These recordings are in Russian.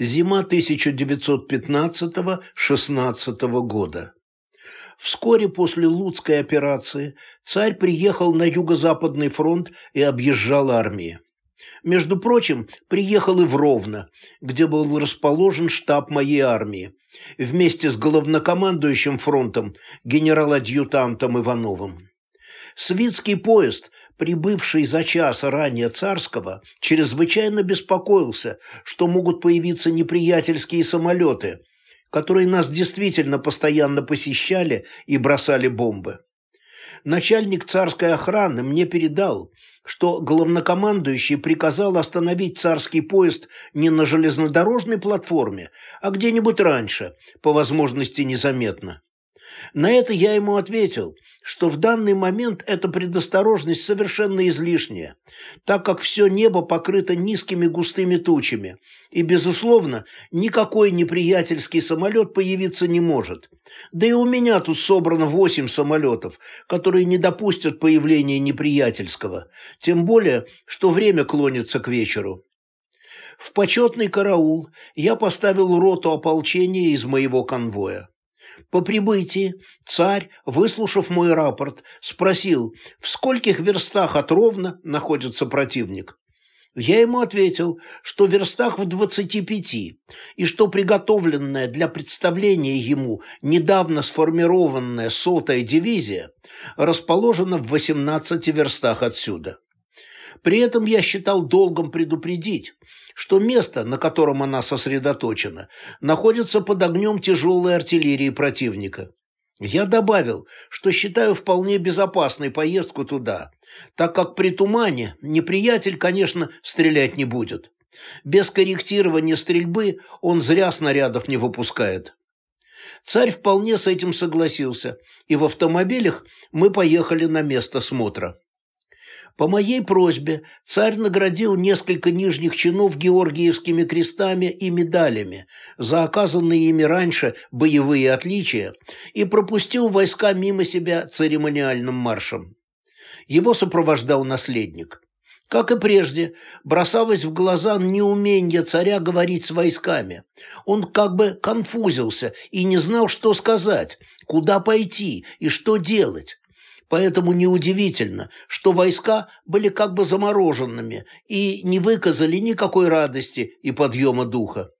Зима 1915-16 года. Вскоре после Луцкой операции царь приехал на Юго-Западный фронт и объезжал армии. Между прочим, приехал и в Ровно, где был расположен штаб моей армии, вместе с главнокомандующим фронтом генерал-адъютантом Ивановым. Свитский поезд, прибывший за час ранее царского, чрезвычайно беспокоился, что могут появиться неприятельские самолеты, которые нас действительно постоянно посещали и бросали бомбы. Начальник царской охраны мне передал, что главнокомандующий приказал остановить царский поезд не на железнодорожной платформе, а где-нибудь раньше, по возможности незаметно. На это я ему ответил, что в данный момент эта предосторожность совершенно излишняя, так как все небо покрыто низкими густыми тучами, и, безусловно, никакой неприятельский самолет появиться не может. Да и у меня тут собрано восемь самолетов, которые не допустят появления неприятельского, тем более, что время клонится к вечеру. В почетный караул я поставил роту ополчения из моего конвоя. По прибытии царь, выслушав мой рапорт, спросил, в скольких верстах от Ровно находится противник. Я ему ответил, что в верстах в двадцати пяти, и что приготовленная для представления ему недавно сформированная сотая дивизия расположена в восемнадцати верстах отсюда. При этом я считал долгом предупредить, что место, на котором она сосредоточена, находится под огнем тяжелой артиллерии противника. Я добавил, что считаю вполне безопасной поездку туда, так как при тумане неприятель, конечно, стрелять не будет. Без корректирования стрельбы он зря снарядов не выпускает. Царь вполне с этим согласился, и в автомобилях мы поехали на место смотра. По моей просьбе царь наградил несколько нижних чинов георгиевскими крестами и медалями за оказанные ими раньше боевые отличия и пропустил войска мимо себя церемониальным маршем. Его сопровождал наследник. Как и прежде, бросалось в глаза неумение царя говорить с войсками. Он как бы конфузился и не знал, что сказать, куда пойти и что делать. Поэтому неудивительно, что войска были как бы замороженными и не выказали никакой радости и подъема духа.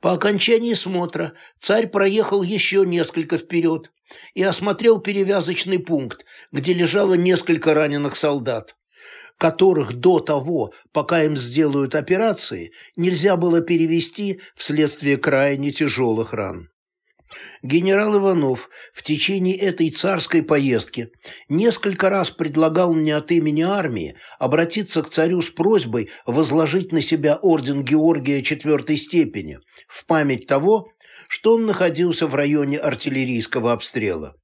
По окончании смотра царь проехал еще несколько вперед и осмотрел перевязочный пункт, где лежало несколько раненых солдат, которых до того, пока им сделают операции, нельзя было перевести вследствие крайне тяжелых ран. Генерал Иванов в течение этой царской поездки несколько раз предлагал мне от имени армии обратиться к царю с просьбой возложить на себя орден Георгия четвертой степени в память того, что он находился в районе артиллерийского обстрела.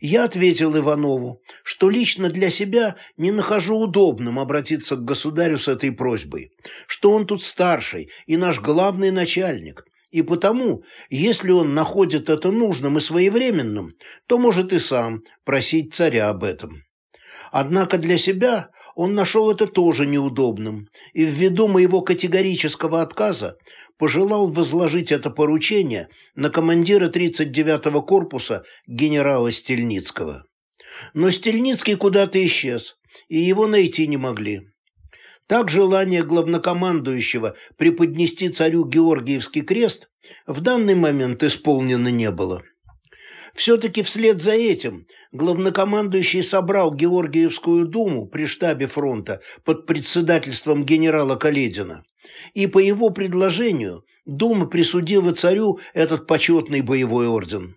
Я ответил Иванову, что лично для себя не нахожу удобным обратиться к государю с этой просьбой, что он тут старший и наш главный начальник, и потому, если он находит это нужным и своевременным, то может и сам просить царя об этом. Однако для себя он нашел это тоже неудобным, и ввиду моего категорического отказа пожелал возложить это поручение на командира 39-го корпуса генерала Стельницкого. Но Стельницкий куда-то исчез, и его найти не могли. Так желание главнокомандующего преподнести царю Георгиевский крест в данный момент исполнено не было. Все-таки вслед за этим главнокомандующий собрал Георгиевскую думу при штабе фронта под председательством генерала Каледина, и по его предложению дума присудила царю этот почетный боевой орден.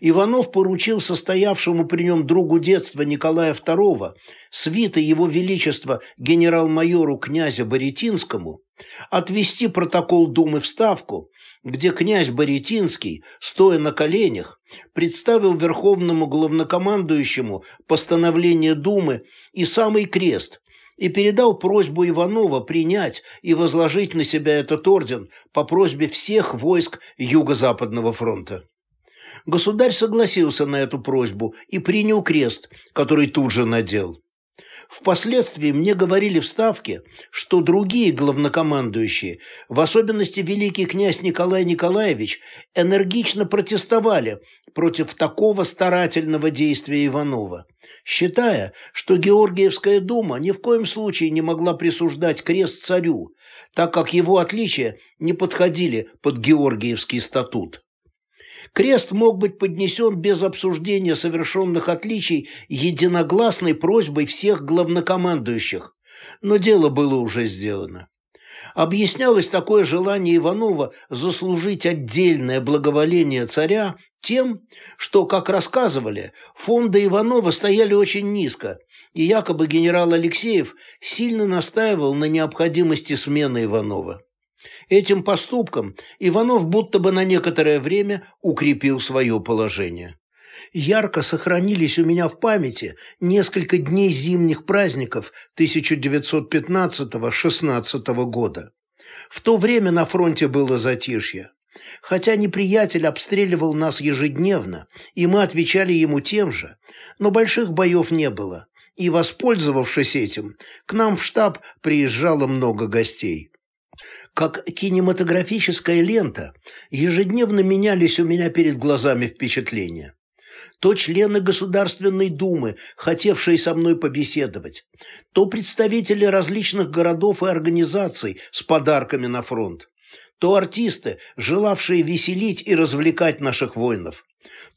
Иванов поручил состоявшему при нем другу детства Николая II, свита его величества генерал-майору князя Боретинскому, отвести протокол Думы в Ставку, где князь Боретинский, стоя на коленях, представил верховному главнокомандующему постановление Думы и самый крест, и передал просьбу Иванова принять и возложить на себя этот орден по просьбе всех войск Юго-Западного фронта. Государь согласился на эту просьбу и принял крест, который тут же надел. Впоследствии мне говорили в Ставке, что другие главнокомандующие, в особенности великий князь Николай Николаевич, энергично протестовали против такого старательного действия Иванова, считая, что Георгиевская дума ни в коем случае не могла присуждать крест царю, так как его отличия не подходили под Георгиевский статут. Крест мог быть поднесен без обсуждения совершенных отличий единогласной просьбой всех главнокомандующих, но дело было уже сделано. Объяснялось такое желание Иванова заслужить отдельное благоволение царя тем, что, как рассказывали, фонды Иванова стояли очень низко, и якобы генерал Алексеев сильно настаивал на необходимости смены Иванова. Этим поступком Иванов будто бы на некоторое время укрепил свое положение. Ярко сохранились у меня в памяти несколько дней зимних праздников 1915-16 года. В то время на фронте было затишье. Хотя неприятель обстреливал нас ежедневно, и мы отвечали ему тем же, но больших боев не было, и, воспользовавшись этим, к нам в штаб приезжало много гостей. Как кинематографическая лента, ежедневно менялись у меня перед глазами впечатления. То члены Государственной Думы, хотевшие со мной побеседовать, то представители различных городов и организаций с подарками на фронт, то артисты, желавшие веселить и развлекать наших воинов,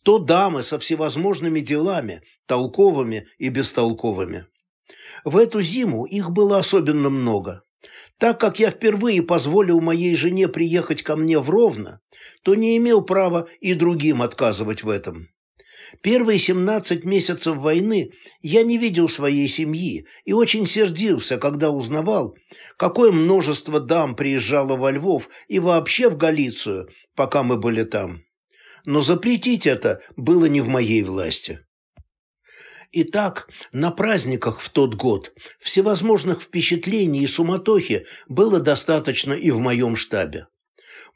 то дамы со всевозможными делами, толковыми и бестолковыми. В эту зиму их было особенно много. Так как я впервые позволил моей жене приехать ко мне в Ровно, то не имел права и другим отказывать в этом. Первые 17 месяцев войны я не видел своей семьи и очень сердился, когда узнавал, какое множество дам приезжало во Львов и вообще в Галицию, пока мы были там. Но запретить это было не в моей власти. Итак, на праздниках в тот год всевозможных впечатлений и суматохи было достаточно и в моем штабе.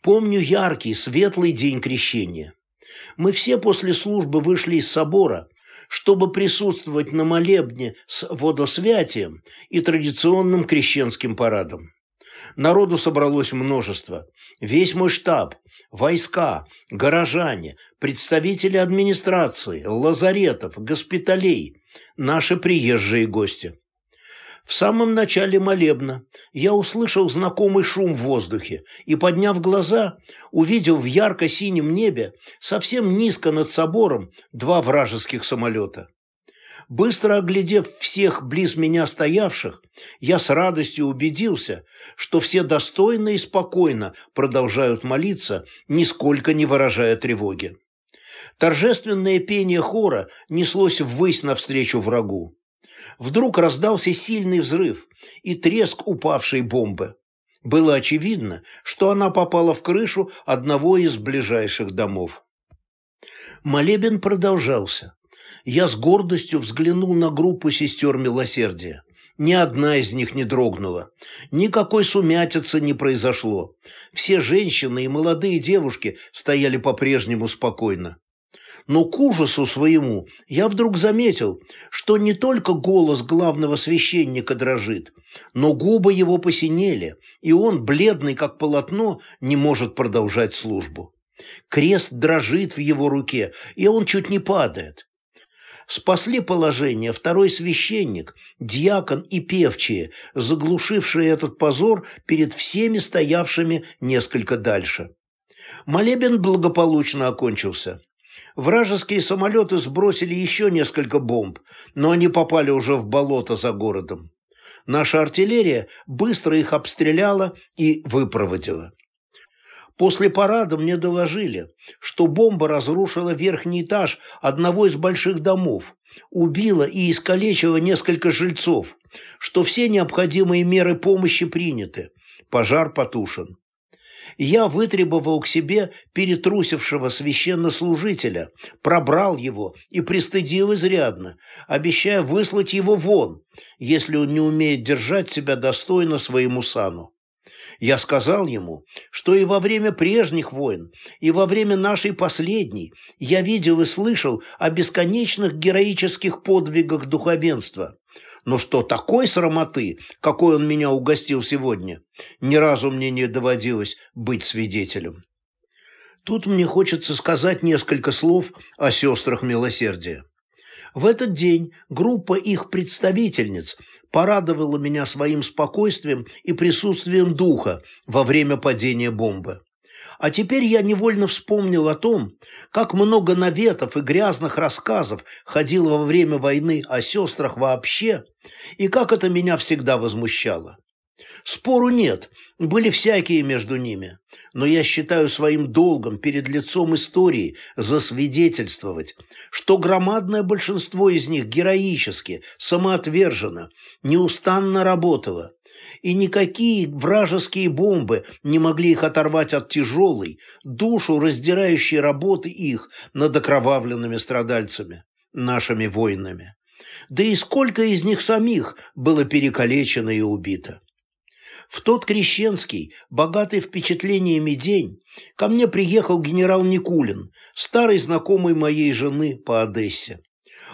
Помню яркий, светлый день крещения. Мы все после службы вышли из собора, чтобы присутствовать на молебне с водосвятием и традиционным крещенским парадом. Народу собралось множество. Весь мой штаб, войска, горожане, представители администрации, лазаретов, госпиталей, наши приезжие гости. В самом начале молебна я услышал знакомый шум в воздухе и, подняв глаза, увидел в ярко-синем небе, совсем низко над собором, два вражеских самолета. Быстро оглядев всех близ меня стоявших, я с радостью убедился, что все достойно и спокойно продолжают молиться, нисколько не выражая тревоги. Торжественное пение хора неслось ввысь навстречу врагу. Вдруг раздался сильный взрыв и треск упавшей бомбы. Было очевидно, что она попала в крышу одного из ближайших домов. Молебен продолжался я с гордостью взглянул на группу сестер милосердия. Ни одна из них не дрогнула. Никакой сумятицы не произошло. Все женщины и молодые девушки стояли по-прежнему спокойно. Но к ужасу своему я вдруг заметил, что не только голос главного священника дрожит, но губы его посинели, и он, бледный как полотно, не может продолжать службу. Крест дрожит в его руке, и он чуть не падает спасли положение второй священник, диакон и певчие, заглушившие этот позор перед всеми стоявшими несколько дальше. Молебен благополучно окончился. Вражеские самолеты сбросили еще несколько бомб, но они попали уже в болото за городом. Наша артиллерия быстро их обстреляла и выпроводила. После парада мне доложили, что бомба разрушила верхний этаж одного из больших домов, убила и искалечила несколько жильцов, что все необходимые меры помощи приняты, пожар потушен. Я вытребовал к себе перетрусившего священнослужителя, пробрал его и пристыдил изрядно, обещая выслать его вон, если он не умеет держать себя достойно своему сану. Я сказал ему, что и во время прежних войн, и во время нашей последней я видел и слышал о бесконечных героических подвигах духовенства, Но что такой срамоты, какой он меня угостил сегодня, ни разу мне не доводилось быть свидетелем. Тут мне хочется сказать несколько слов о сестрах милосердия. В этот день группа их представительниц порадовала меня своим спокойствием и присутствием духа во время падения бомбы. А теперь я невольно вспомнил о том, как много наветов и грязных рассказов ходило во время войны о сестрах вообще, и как это меня всегда возмущало. Спору нет, были всякие между ними, но я считаю своим долгом перед лицом истории засвидетельствовать, что громадное большинство из них героически, самоотверженно, неустанно работало, и никакие вражеские бомбы не могли их оторвать от тяжелой, душу раздирающей работы их над окровавленными страдальцами, нашими воинами. Да и сколько из них самих было перекалечено и убито. В тот крещенский, богатый впечатлениями день, ко мне приехал генерал Никулин, старый знакомый моей жены по Одессе.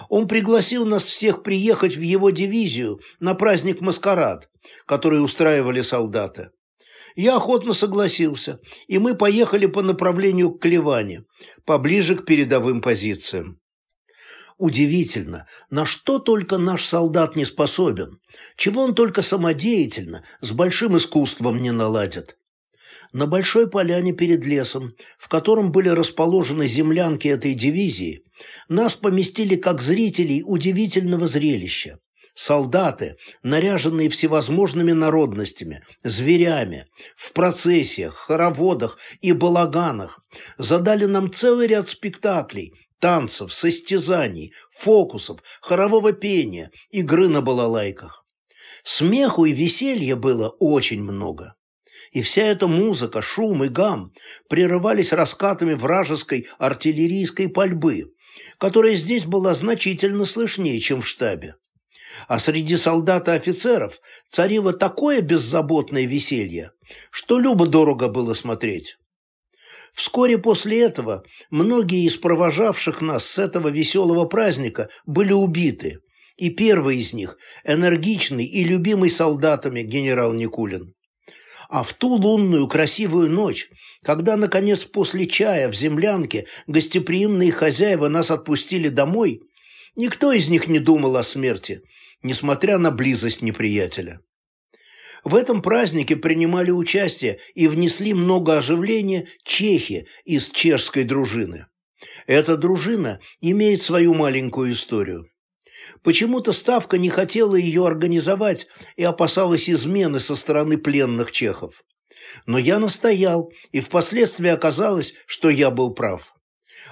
Он пригласил нас всех приехать в его дивизию на праздник «Маскарад», который устраивали солдаты. Я охотно согласился, и мы поехали по направлению к Клеване, поближе к передовым позициям. Удивительно, на что только наш солдат не способен, чего он только самодеятельно, с большим искусством не наладит. На большой поляне перед лесом, в котором были расположены землянки этой дивизии, нас поместили как зрителей удивительного зрелища. Солдаты, наряженные всевозможными народностями, зверями, в процессиях, хороводах и балаганах, задали нам целый ряд спектаклей – танцев, состязаний, фокусов, хорового пения, игры на балалайках. Смеху и веселья было очень много. И вся эта музыка, шум и гам прерывались раскатами вражеской артиллерийской пальбы, которая здесь была значительно слышнее, чем в штабе. А среди солдат и офицеров царило такое беззаботное веселье, что любо-дорого было смотреть. Вскоре после этого многие из провожавших нас с этого веселого праздника были убиты, и первый из них – энергичный и любимый солдатами генерал Никулин. А в ту лунную красивую ночь, когда, наконец, после чая в землянке гостеприимные хозяева нас отпустили домой, никто из них не думал о смерти, несмотря на близость неприятеля. В этом празднике принимали участие и внесли много оживления чехи из чешской дружины. Эта дружина имеет свою маленькую историю. Почему-то Ставка не хотела ее организовать и опасалась измены со стороны пленных чехов. Но я настоял, и впоследствии оказалось, что я был прав.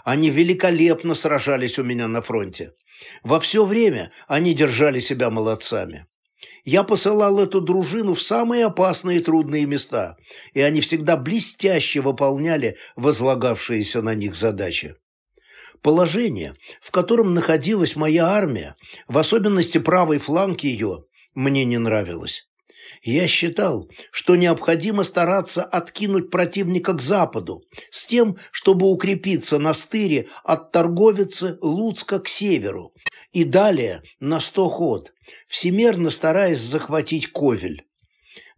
Они великолепно сражались у меня на фронте. Во все время они держали себя молодцами. Я посылал эту дружину в самые опасные и трудные места, и они всегда блестяще выполняли возлагавшиеся на них задачи. Положение, в котором находилась моя армия, в особенности правый фланг ее, мне не нравилось. Я считал, что необходимо стараться откинуть противника к западу, с тем, чтобы укрепиться на стыре от торговицы Луцка к северу, и далее на сто ход, всемерно стараясь захватить Ковель.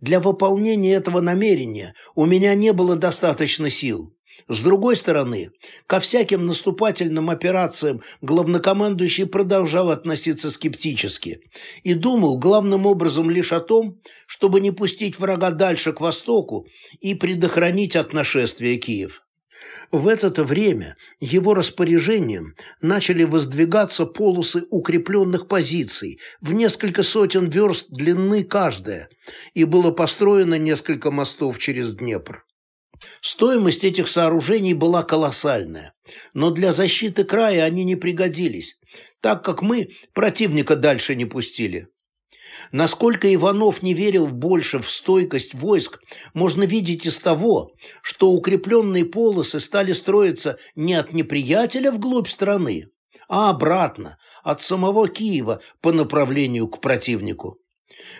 Для выполнения этого намерения у меня не было достаточно сил. С другой стороны, ко всяким наступательным операциям главнокомандующий продолжал относиться скептически и думал главным образом лишь о том, чтобы не пустить врага дальше к востоку и предохранить от нашествия Киев. В это время его распоряжением начали воздвигаться полосы укрепленных позиций в несколько сотен верст длины каждая, и было построено несколько мостов через Днепр. Стоимость этих сооружений была колоссальная, но для защиты края они не пригодились, так как мы противника дальше не пустили. Насколько Иванов не верил больше в стойкость войск, можно видеть из того, что укрепленные полосы стали строиться не от неприятеля вглубь страны, а обратно, от самого Киева по направлению к противнику.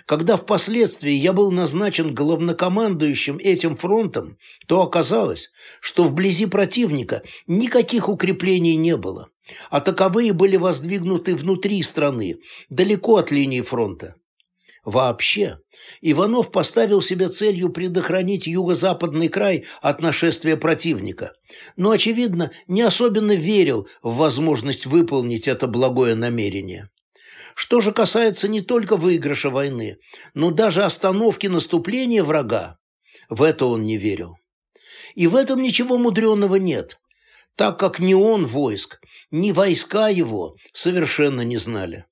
Когда впоследствии я был назначен главнокомандующим этим фронтом, то оказалось, что вблизи противника никаких укреплений не было, а таковые были воздвигнуты внутри страны, далеко от линии фронта. Вообще, Иванов поставил себе целью предохранить юго-западный край от нашествия противника, но, очевидно, не особенно верил в возможность выполнить это благое намерение. Что же касается не только выигрыша войны, но даже остановки наступления врага, в это он не верил. И в этом ничего мудреного нет, так как ни он войск, ни войска его совершенно не знали.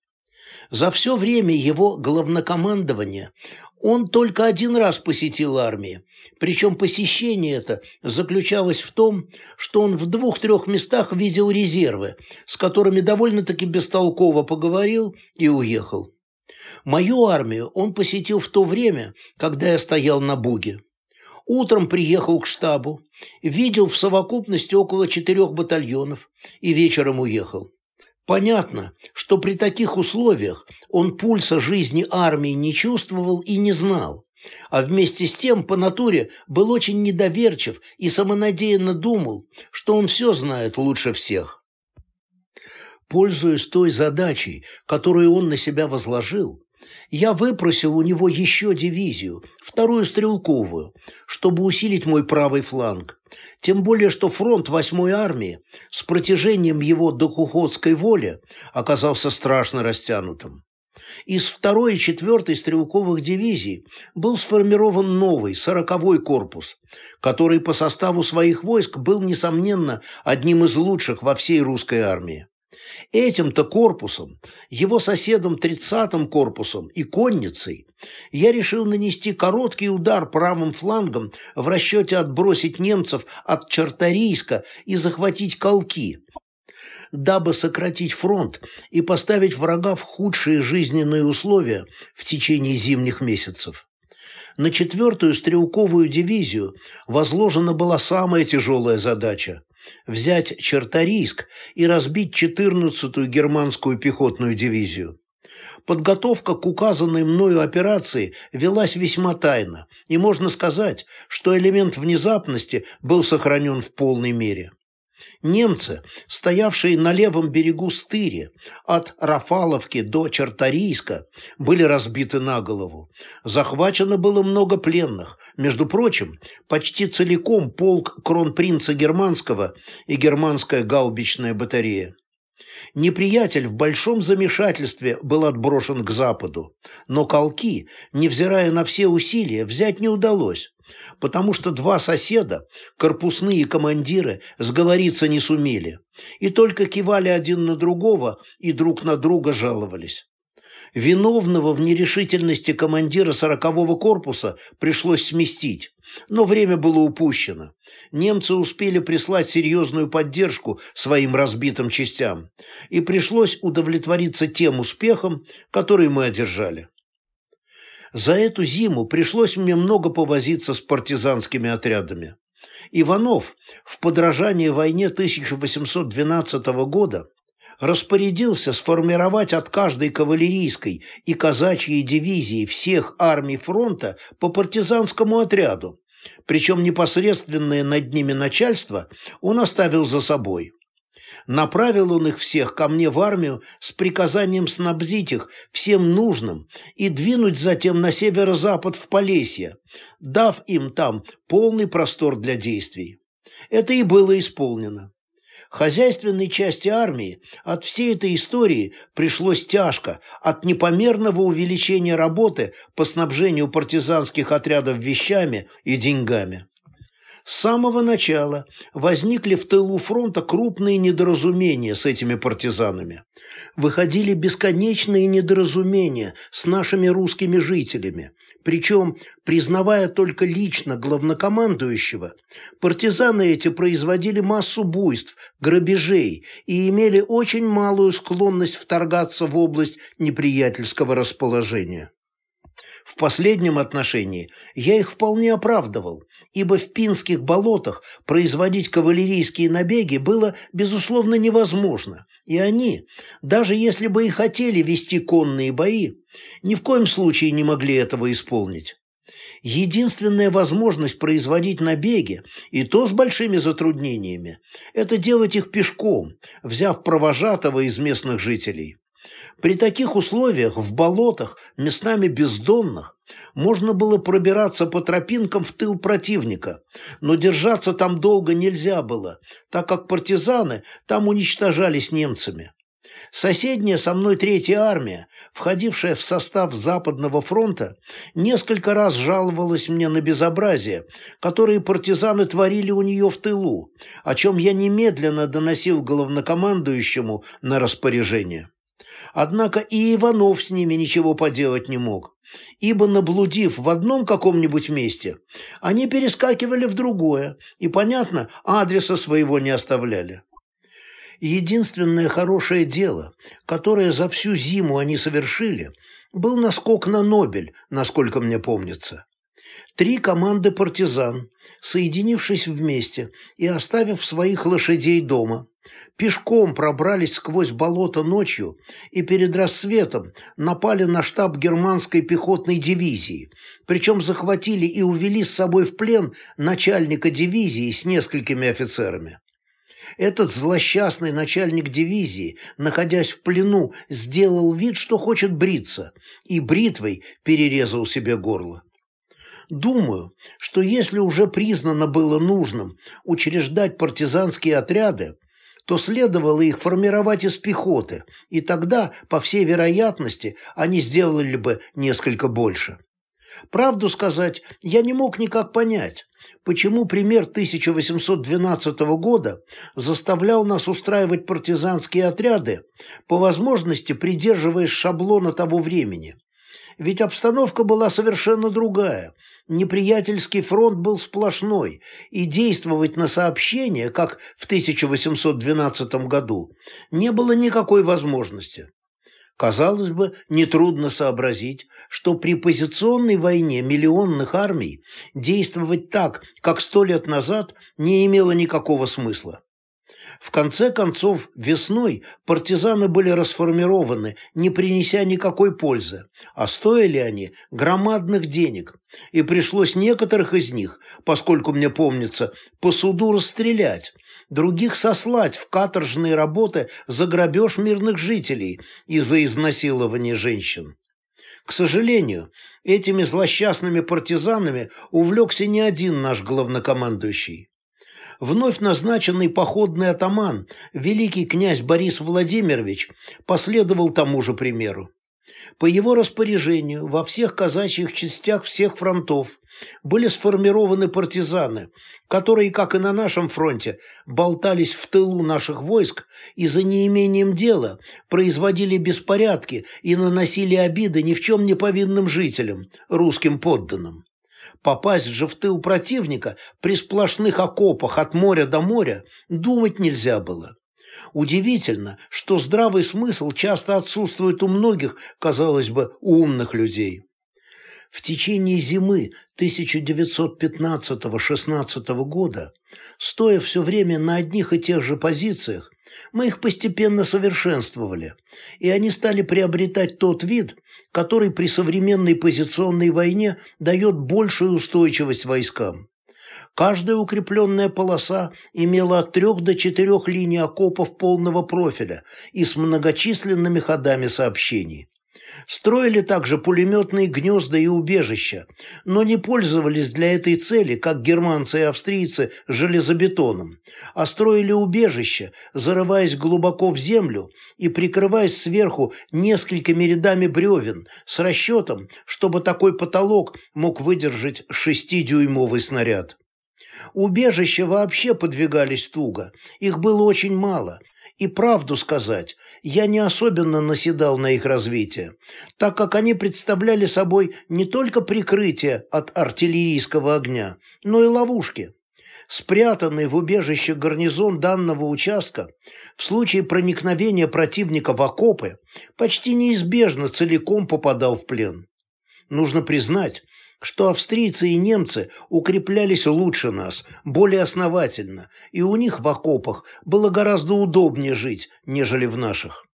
За все время его главнокомандования он только один раз посетил армии, причем посещение это заключалось в том, что он в двух-трех местах видел резервы, с которыми довольно-таки бестолково поговорил и уехал. Мою армию он посетил в то время, когда я стоял на Буге. Утром приехал к штабу, видел в совокупности около четырех батальонов и вечером уехал. Понятно, что при таких условиях он пульса жизни армии не чувствовал и не знал, а вместе с тем по натуре был очень недоверчив и самонадеянно думал, что он все знает лучше всех. Пользуясь той задачей, которую он на себя возложил, я выпросил у него еще дивизию, вторую стрелковую, чтобы усилить мой правый фланг. Тем более, что фронт 8-й армии с протяжением его до Кухотской воли оказался страшно растянутым. Из второй и четвертой стрелковых дивизий был сформирован новый, сороковой корпус, который по составу своих войск был, несомненно, одним из лучших во всей русской армии. Этим-то корпусом, его соседом тридцатым корпусом и конницей я решил нанести короткий удар правым флангом в расчете отбросить немцев от Чарторийска и захватить Колки, дабы сократить фронт и поставить врага в худшие жизненные условия в течение зимних месяцев. На четвертую стрелковую дивизию возложена была самая тяжелая задача взять Черторийск и разбить 14-ю германскую пехотную дивизию. Подготовка к указанной мною операции велась весьма тайно, и можно сказать, что элемент внезапности был сохранен в полной мере. Немцы, стоявшие на левом берегу Стыри, от Рафаловки до Чарторийска, были разбиты на голову. Захвачено было много пленных, между прочим, почти целиком полк кронпринца Германского и германская гаубичная батарея. Неприятель в большом замешательстве был отброшен к западу, но Колки, невзирая на все усилия, взять не удалось, потому что два соседа, корпусные командиры, сговориться не сумели, и только кивали один на другого и друг на друга жаловались. Виновного в нерешительности командира сорокового корпуса пришлось сместить, но время было упущено. Немцы успели прислать серьезную поддержку своим разбитым частям, и пришлось удовлетвориться тем успехом, который мы одержали. За эту зиму пришлось мне много повозиться с партизанскими отрядами. Иванов в подражании войне 1812 года распорядился сформировать от каждой кавалерийской и казачьей дивизии всех армий фронта по партизанскому отряду, причем непосредственное над ними начальство он оставил за собой. Направил он их всех ко мне в армию с приказанием снабдить их всем нужным и двинуть затем на северо-запад в Полесье, дав им там полный простор для действий. Это и было исполнено. Хозяйственной части армии от всей этой истории пришлось тяжко от непомерного увеличения работы по снабжению партизанских отрядов вещами и деньгами. С самого начала возникли в тылу фронта крупные недоразумения с этими партизанами. Выходили бесконечные недоразумения с нашими русскими жителями. Причем, признавая только лично главнокомандующего, партизаны эти производили массу буйств, грабежей и имели очень малую склонность вторгаться в область неприятельского расположения. В последнем отношении я их вполне оправдывал, ибо в Пинских болотах производить кавалерийские набеги было, безусловно, невозможно, и они, даже если бы и хотели вести конные бои, ни в коем случае не могли этого исполнить. Единственная возможность производить набеги, и то с большими затруднениями, это делать их пешком, взяв провожатого из местных жителей. При таких условиях в болотах, местами бездонных, можно было пробираться по тропинкам в тыл противника, но держаться там долго нельзя было, так как партизаны там уничтожались немцами. Соседняя со мной Третья армия, входившая в состав Западного фронта, несколько раз жаловалась мне на безобразие, которое партизаны творили у нее в тылу, о чем я немедленно доносил главнокомандующему на распоряжение. Однако и Иванов с ними ничего поделать не мог, ибо, наблудив в одном каком-нибудь месте, они перескакивали в другое и, понятно, адреса своего не оставляли. Единственное хорошее дело, которое за всю зиму они совершили, был наскок на Нобель, насколько мне помнится. Три команды партизан, соединившись вместе и оставив своих лошадей дома, пешком пробрались сквозь болото ночью и перед рассветом напали на штаб германской пехотной дивизии, причем захватили и увели с собой в плен начальника дивизии с несколькими офицерами. Этот злосчастный начальник дивизии, находясь в плену, сделал вид, что хочет бриться, и бритвой перерезал себе горло. Думаю, что если уже признано было нужным учреждать партизанские отряды, то следовало их формировать из пехоты, и тогда, по всей вероятности, они сделали бы несколько больше. Правду сказать, я не мог никак понять, почему пример 1812 года заставлял нас устраивать партизанские отряды, по возможности придерживаясь шаблона того времени. Ведь обстановка была совершенно другая. Неприятельский фронт был сплошной, и действовать на сообщение, как в 1812 году, не было никакой возможности. Казалось бы, нетрудно сообразить, что при позиционной войне миллионных армий действовать так, как сто лет назад, не имело никакого смысла. В конце концов, весной партизаны были расформированы, не принеся никакой пользы, а стоили они громадных денег, и пришлось некоторых из них, поскольку мне помнится, по суду расстрелять, других сослать в каторжные работы за грабеж мирных жителей и за изнасилование женщин. К сожалению, этими злосчастными партизанами увлекся не один наш главнокомандующий вновь назначенный походный атаман, великий князь Борис Владимирович, последовал тому же примеру. По его распоряжению во всех казачьих частях всех фронтов были сформированы партизаны, которые, как и на нашем фронте, болтались в тылу наших войск и за неимением дела производили беспорядки и наносили обиды ни в чем не повинным жителям, русским подданным. Попасть же в тыл противника при сплошных окопах от моря до моря думать нельзя было. Удивительно, что здравый смысл часто отсутствует у многих, казалось бы, умных людей. В течение зимы 1915-16 года, стоя все время на одних и тех же позициях, мы их постепенно совершенствовали, и они стали приобретать тот вид, который при современной позиционной войне дает большую устойчивость войскам. Каждая укрепленная полоса имела от трех до четырех линий окопов полного профиля и с многочисленными ходами сообщений. Строили также пулеметные гнезда и убежища, но не пользовались для этой цели, как германцы и австрийцы, железобетоном, а строили убежища, зарываясь глубоко в землю и прикрываясь сверху несколькими рядами бревен с расчетом, чтобы такой потолок мог выдержать шестидюймовый снаряд. Убежища вообще подвигались туго, их было очень мало – и правду сказать, я не особенно наседал на их развитие, так как они представляли собой не только прикрытие от артиллерийского огня, но и ловушки. Спрятанный в убежище гарнизон данного участка в случае проникновения противника в окопы почти неизбежно целиком попадал в плен. Нужно признать, что австрийцы и немцы укреплялись лучше нас, более основательно, и у них в окопах было гораздо удобнее жить, нежели в наших.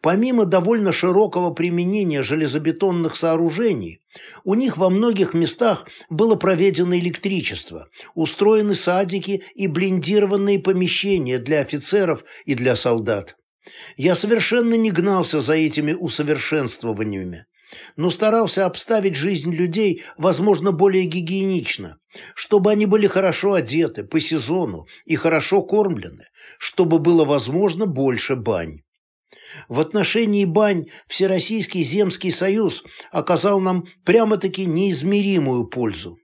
Помимо довольно широкого применения железобетонных сооружений, у них во многих местах было проведено электричество, устроены садики и блиндированные помещения для офицеров и для солдат. Я совершенно не гнался за этими усовершенствованиями, но старался обставить жизнь людей, возможно, более гигиенично, чтобы они были хорошо одеты по сезону и хорошо кормлены, чтобы было возможно больше бань. В отношении бань Всероссийский земский союз оказал нам прямо-таки неизмеримую пользу.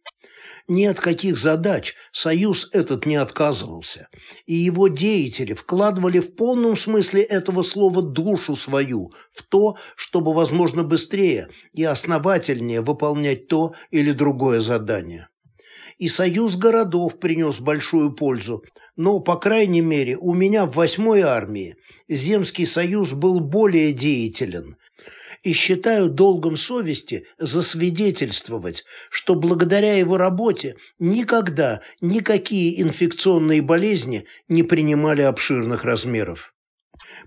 Ни от каких задач союз этот не отказывался, и его деятели вкладывали в полном смысле этого слова душу свою в то, чтобы, возможно, быстрее и основательнее выполнять то или другое задание. И союз городов принес большую пользу, но, по крайней мере, у меня в восьмой армии Земский союз был более деятелен, и считаю долгом совести засвидетельствовать, что благодаря его работе никогда никакие инфекционные болезни не принимали обширных размеров.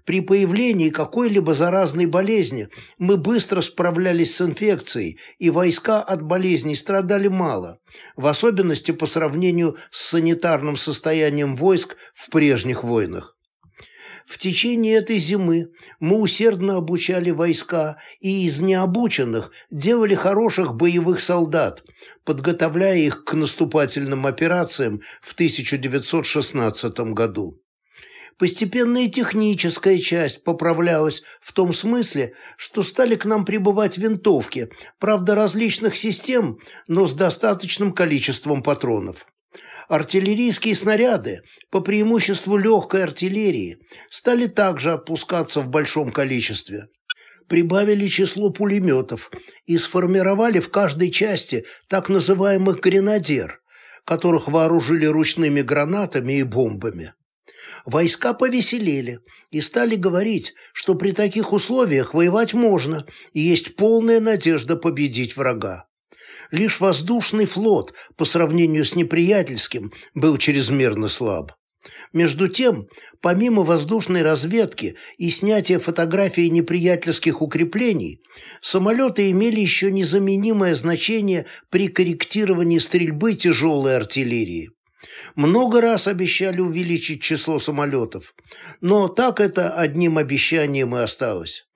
При появлении какой-либо заразной болезни мы быстро справлялись с инфекцией, и войска от болезней страдали мало, в особенности по сравнению с санитарным состоянием войск в прежних войнах. В течение этой зимы мы усердно обучали войска и из необученных делали хороших боевых солдат, подготовляя их к наступательным операциям в 1916 году. Постепенно и техническая часть поправлялась в том смысле, что стали к нам прибывать винтовки, правда различных систем, но с достаточным количеством патронов. Артиллерийские снаряды, по преимуществу легкой артиллерии, стали также отпускаться в большом количестве. Прибавили число пулеметов и сформировали в каждой части так называемых «гренадер», которых вооружили ручными гранатами и бомбами. Войска повеселели и стали говорить, что при таких условиях воевать можно и есть полная надежда победить врага. Лишь воздушный флот по сравнению с неприятельским был чрезмерно слаб. Между тем, помимо воздушной разведки и снятия фотографий неприятельских укреплений, самолеты имели еще незаменимое значение при корректировании стрельбы тяжелой артиллерии. Много раз обещали увеличить число самолетов, но так это одним обещанием и осталось.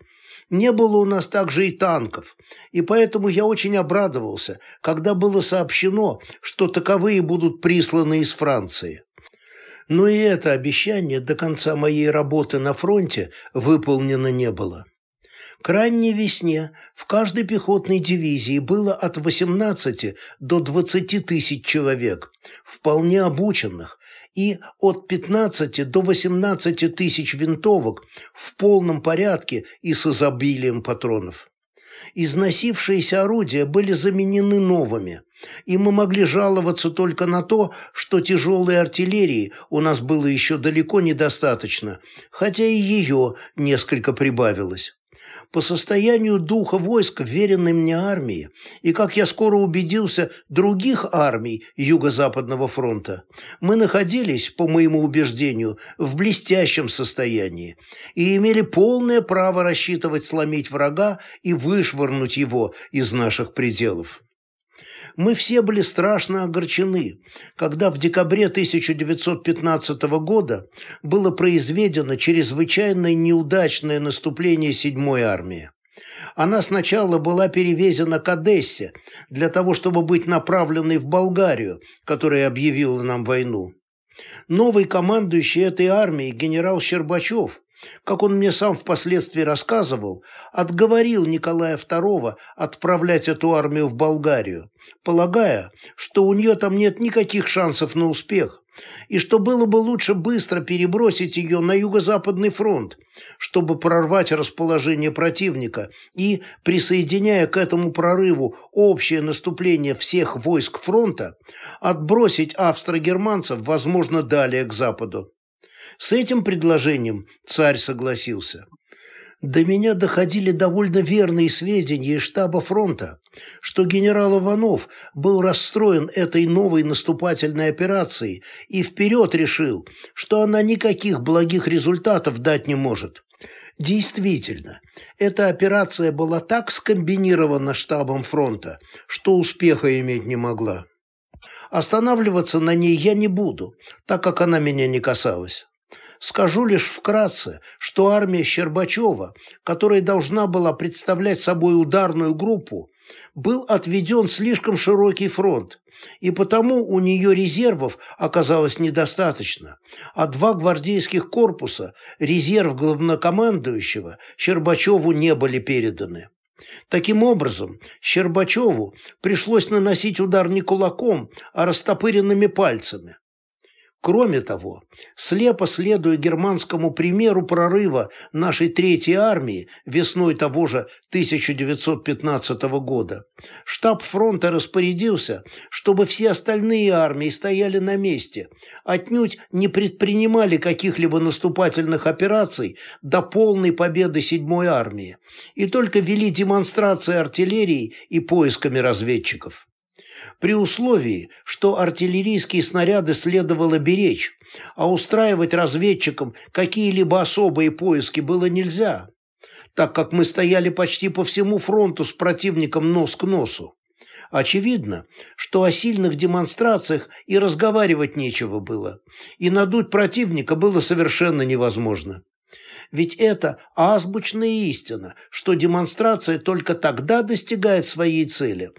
Не было у нас также и танков, и поэтому я очень обрадовался, когда было сообщено, что таковые будут присланы из Франции. Но и это обещание до конца моей работы на фронте выполнено не было. К ранней весне в каждой пехотной дивизии было от 18 до 20 тысяч человек, вполне обученных, и от 15 до 18 тысяч винтовок в полном порядке и с изобилием патронов. Износившиеся орудия были заменены новыми, и мы могли жаловаться только на то, что тяжелой артиллерии у нас было еще далеко недостаточно, хотя и ее несколько прибавилось по состоянию духа войск веренной мне армии и, как я скоро убедился, других армий Юго-Западного фронта, мы находились, по моему убеждению, в блестящем состоянии и имели полное право рассчитывать сломить врага и вышвырнуть его из наших пределов мы все были страшно огорчены, когда в декабре 1915 года было произведено чрезвычайно неудачное наступление 7-й армии. Она сначала была перевезена к Одессе для того, чтобы быть направленной в Болгарию, которая объявила нам войну. Новый командующий этой армией генерал Щербачев как он мне сам впоследствии рассказывал, отговорил Николая II отправлять эту армию в Болгарию, полагая, что у нее там нет никаких шансов на успех, и что было бы лучше быстро перебросить ее на Юго-Западный фронт, чтобы прорвать расположение противника и, присоединяя к этому прорыву общее наступление всех войск фронта, отбросить австро-германцев, возможно, далее к западу. С этим предложением царь согласился. До меня доходили довольно верные сведения из штаба фронта, что генерал Иванов был расстроен этой новой наступательной операцией и вперед решил, что она никаких благих результатов дать не может. Действительно, эта операция была так скомбинирована штабом фронта, что успеха иметь не могла. Останавливаться на ней я не буду, так как она меня не касалась. Скажу лишь вкратце, что армия Щербачева, которая должна была представлять собой ударную группу, был отведен слишком широкий фронт, и потому у нее резервов оказалось недостаточно, а два гвардейских корпуса, резерв главнокомандующего, Щербачеву не были переданы. Таким образом, Щербачеву пришлось наносить удар не кулаком, а растопыренными пальцами. Кроме того, слепо следуя германскому примеру прорыва нашей Третьей армии весной того же 1915 года, штаб фронта распорядился, чтобы все остальные армии стояли на месте, отнюдь не предпринимали каких-либо наступательных операций до полной победы Седьмой армии и только вели демонстрации артиллерии и поисками разведчиков при условии, что артиллерийские снаряды следовало беречь, а устраивать разведчикам какие-либо особые поиски было нельзя, так как мы стояли почти по всему фронту с противником нос к носу. Очевидно, что о сильных демонстрациях и разговаривать нечего было, и надуть противника было совершенно невозможно. Ведь это азбучная истина, что демонстрация только тогда достигает своей цели,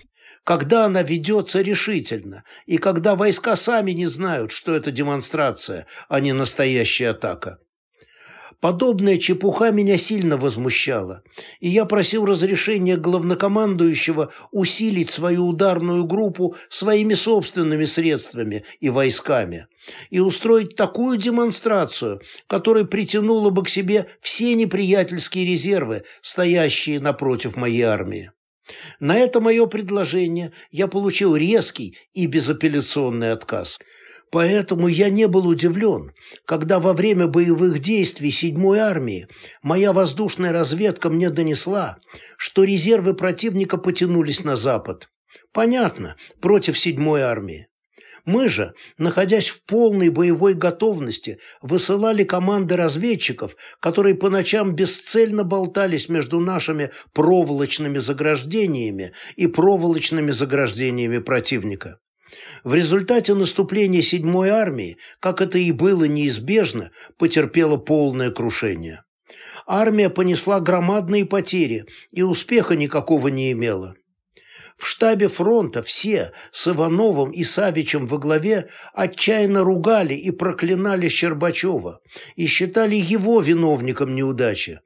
когда она ведется решительно, и когда войска сами не знают, что это демонстрация, а не настоящая атака. Подобная чепуха меня сильно возмущала, и я просил разрешения главнокомандующего усилить свою ударную группу своими собственными средствами и войсками и устроить такую демонстрацию, которая притянула бы к себе все неприятельские резервы, стоящие напротив моей армии. На это мое предложение я получил резкий и безапелляционный отказ. Поэтому я не был удивлен, когда во время боевых действий 7-й армии моя воздушная разведка мне донесла, что резервы противника потянулись на запад. Понятно, против 7-й армии. Мы же, находясь в полной боевой готовности, высылали команды разведчиков, которые по ночам бесцельно болтались между нашими проволочными заграждениями и проволочными заграждениями противника. В результате наступления 7-й армии, как это и было неизбежно, потерпело полное крушение. Армия понесла громадные потери и успеха никакого не имела. В штабе фронта все, с Ивановым и Савичем во главе, отчаянно ругали и проклинали Щербачева и считали его виновником неудачи.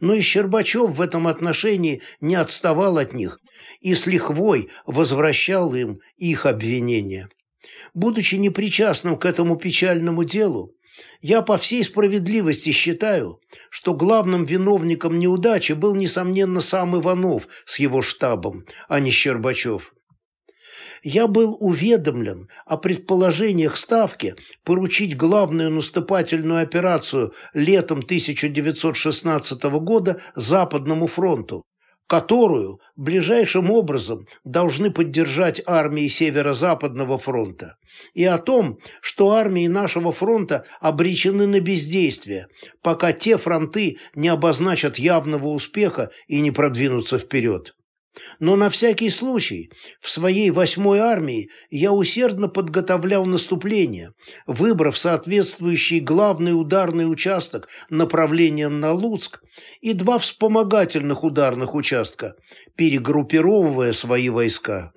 Но и Щербачев в этом отношении не отставал от них и с лихвой возвращал им их обвинения. Будучи непричастным к этому печальному делу, я по всей справедливости считаю, что главным виновником неудачи был, несомненно, сам Иванов с его штабом, а не Щербачев. Я был уведомлен о предположениях Ставки поручить главную наступательную операцию летом 1916 года Западному фронту, которую ближайшим образом должны поддержать армии Северо-Западного фронта, и о том, что армии нашего фронта обречены на бездействие, пока те фронты не обозначат явного успеха и не продвинутся вперед. Но на всякий случай в своей восьмой армии я усердно подготовлял наступление, выбрав соответствующий главный ударный участок направлением на Луцк и два вспомогательных ударных участка, перегруппировывая свои войска.